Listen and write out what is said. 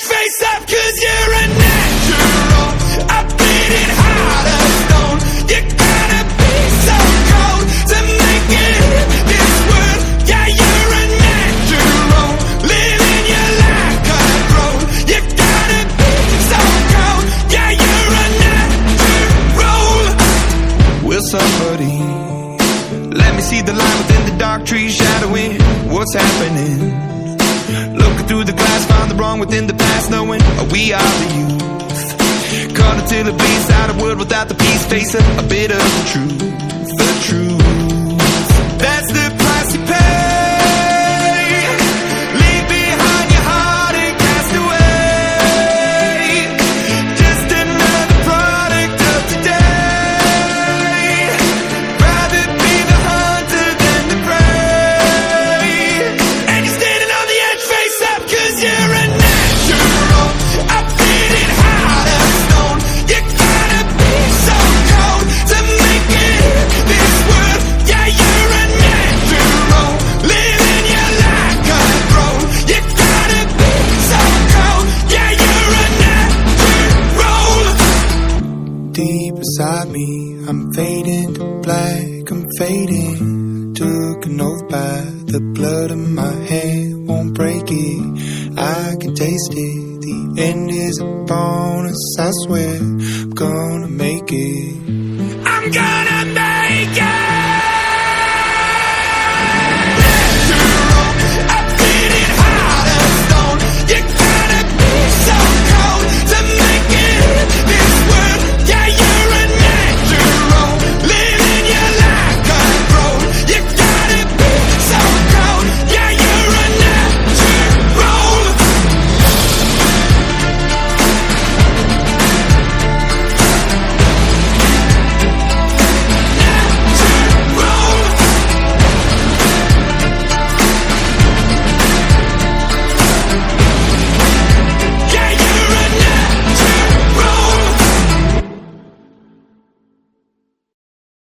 Face up, cause you're a natural. A bleeding heart of stone. You gotta be so cold to make it this world. Yeah, you're a natural. Living your life cutthroat. You gotta be so cold. Yeah, you're a natural. Will somebody let me see the line within the dark trees shadowing what's happening? Through the glass, find the wrong within the past, knowing we are the youth. Caught until it bleeds out of world without the peace, face a, a bit of the truth. Deep inside me, I'm fading to black, I'm fading. Took an oath by the blood in my hand, won't break it. I can taste it. The end is a bonus, I swear. I'm gonna make it.